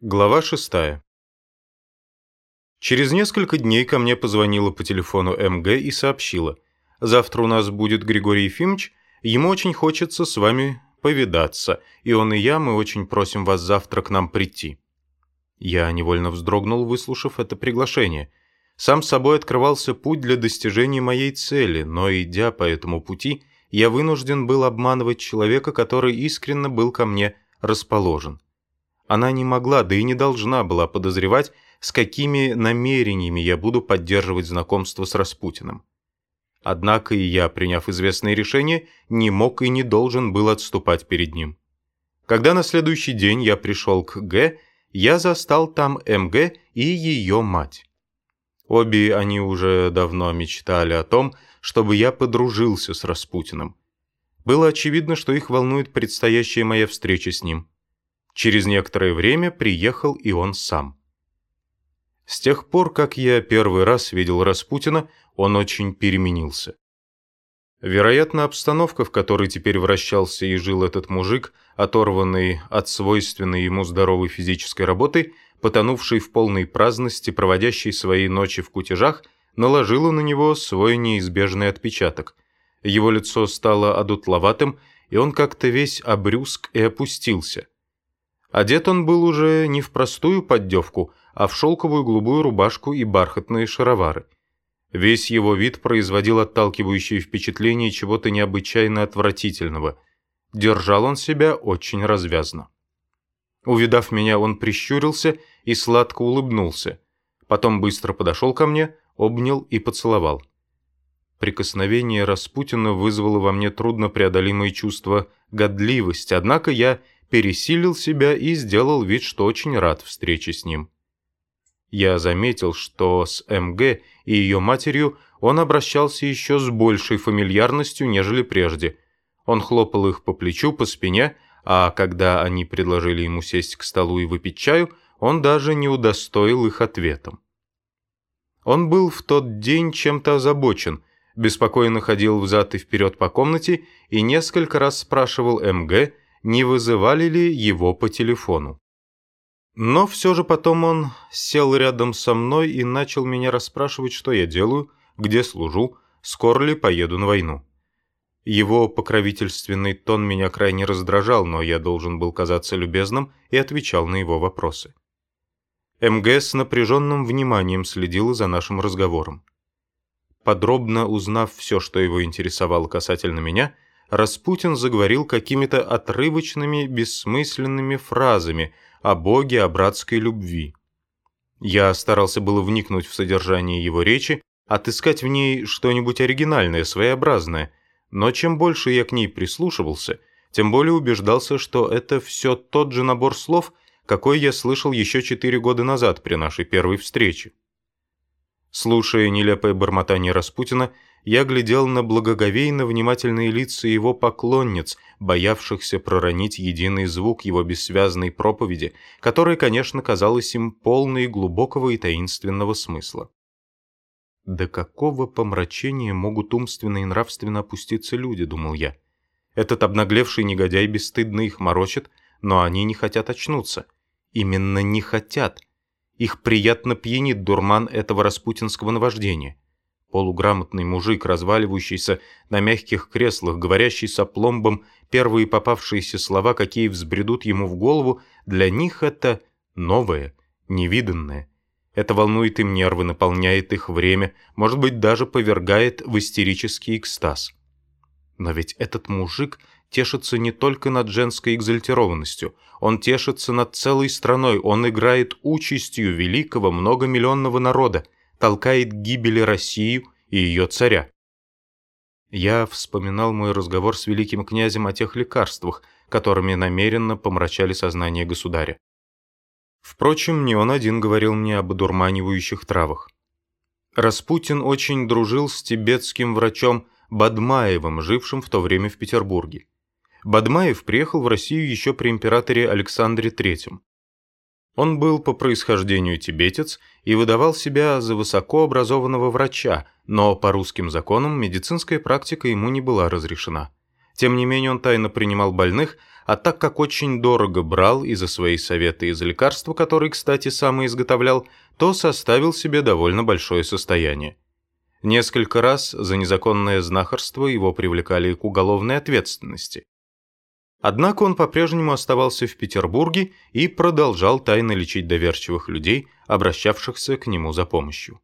Глава шестая. Через несколько дней ко мне позвонила по телефону МГ и сообщила. «Завтра у нас будет Григорий Ефимович, ему очень хочется с вами повидаться, и он и я, мы очень просим вас завтра к нам прийти». Я невольно вздрогнул, выслушав это приглашение. Сам собой открывался путь для достижения моей цели, но, идя по этому пути, я вынужден был обманывать человека, который искренне был ко мне расположен. Она не могла, да и не должна была подозревать, с какими намерениями я буду поддерживать знакомство с Распутиным. Однако и я, приняв известное решение, не мог и не должен был отступать перед ним. Когда на следующий день я пришел к Г, я застал там МГ и ее мать. Обе они уже давно мечтали о том, чтобы я подружился с Распутиным. Было очевидно, что их волнует предстоящая моя встреча с ним. Через некоторое время приехал и он сам. С тех пор, как я первый раз видел Распутина, он очень переменился. Вероятно, обстановка, в которой теперь вращался и жил этот мужик, оторванный от свойственной ему здоровой физической работы, потонувший в полной праздности, проводящий свои ночи в кутежах, наложила на него свой неизбежный отпечаток. Его лицо стало одутловатым, и он как-то весь обрюзг и опустился – Одет он был уже не в простую поддевку, а в шелковую голубую рубашку и бархатные шаровары. Весь его вид производил отталкивающее впечатление чего-то необычайно отвратительного. Держал он себя очень развязно. Увидав меня, он прищурился и сладко улыбнулся. Потом быстро подошел ко мне, обнял и поцеловал. Прикосновение Распутина вызвало во мне труднопреодолимое чувство годливости, однако я пересилил себя и сделал вид, что очень рад встрече с ним. Я заметил, что с МГ и ее матерью он обращался еще с большей фамильярностью, нежели прежде. Он хлопал их по плечу, по спине, а когда они предложили ему сесть к столу и выпить чаю, он даже не удостоил их ответом. Он был в тот день чем-то озабочен, беспокойно ходил взад и вперед по комнате и несколько раз спрашивал МГ, не вызывали ли его по телефону. Но все же потом он сел рядом со мной и начал меня расспрашивать, что я делаю, где служу, скоро ли поеду на войну. Его покровительственный тон меня крайне раздражал, но я должен был казаться любезным и отвечал на его вопросы. МГ с напряженным вниманием следила за нашим разговором. Подробно узнав все, что его интересовало касательно меня, Распутин заговорил какими-то отрывочными, бессмысленными фразами о Боге, о братской любви. Я старался было вникнуть в содержание его речи, отыскать в ней что-нибудь оригинальное, своеобразное, но чем больше я к ней прислушивался, тем более убеждался, что это все тот же набор слов, какой я слышал еще четыре года назад при нашей первой встрече. Слушая нелепое бормотание Распутина, я глядел на благоговейно внимательные лица его поклонниц, боявшихся проронить единый звук его бессвязной проповеди, которая, конечно, казалась им полной глубокого и таинственного смысла. «До какого помрачения могут умственно и нравственно опуститься люди?» — думал я. «Этот обнаглевший негодяй бесстыдно их морочит, но они не хотят очнуться. Именно не хотят. Их приятно пьянит дурман этого распутинского наваждения полуграмотный мужик, разваливающийся на мягких креслах, говорящий с опломбом первые попавшиеся слова, какие взбредут ему в голову, для них это новое, невиданное. Это волнует им нервы, наполняет их время, может быть, даже повергает в истерический экстаз. Но ведь этот мужик тешится не только над женской экзальтированностью, он тешится над целой страной, он играет участью великого многомиллионного народа, толкает гибели Россию и ее царя. Я вспоминал мой разговор с великим князем о тех лекарствах, которыми намеренно помрачали сознание государя. Впрочем, не он один говорил мне об одурманивающих травах. Распутин очень дружил с тибетским врачом Бадмаевым, жившим в то время в Петербурге. Бадмаев приехал в Россию еще при императоре Александре III. Он был по происхождению тибетец и выдавал себя за высокообразованного врача, но по русским законам медицинская практика ему не была разрешена. Тем не менее он тайно принимал больных, а так как очень дорого брал и за свои советы, и за лекарства, которые, кстати, сам и изготовлял, то составил себе довольно большое состояние. Несколько раз за незаконное знахарство его привлекали к уголовной ответственности. Однако он по-прежнему оставался в Петербурге и продолжал тайно лечить доверчивых людей, обращавшихся к нему за помощью.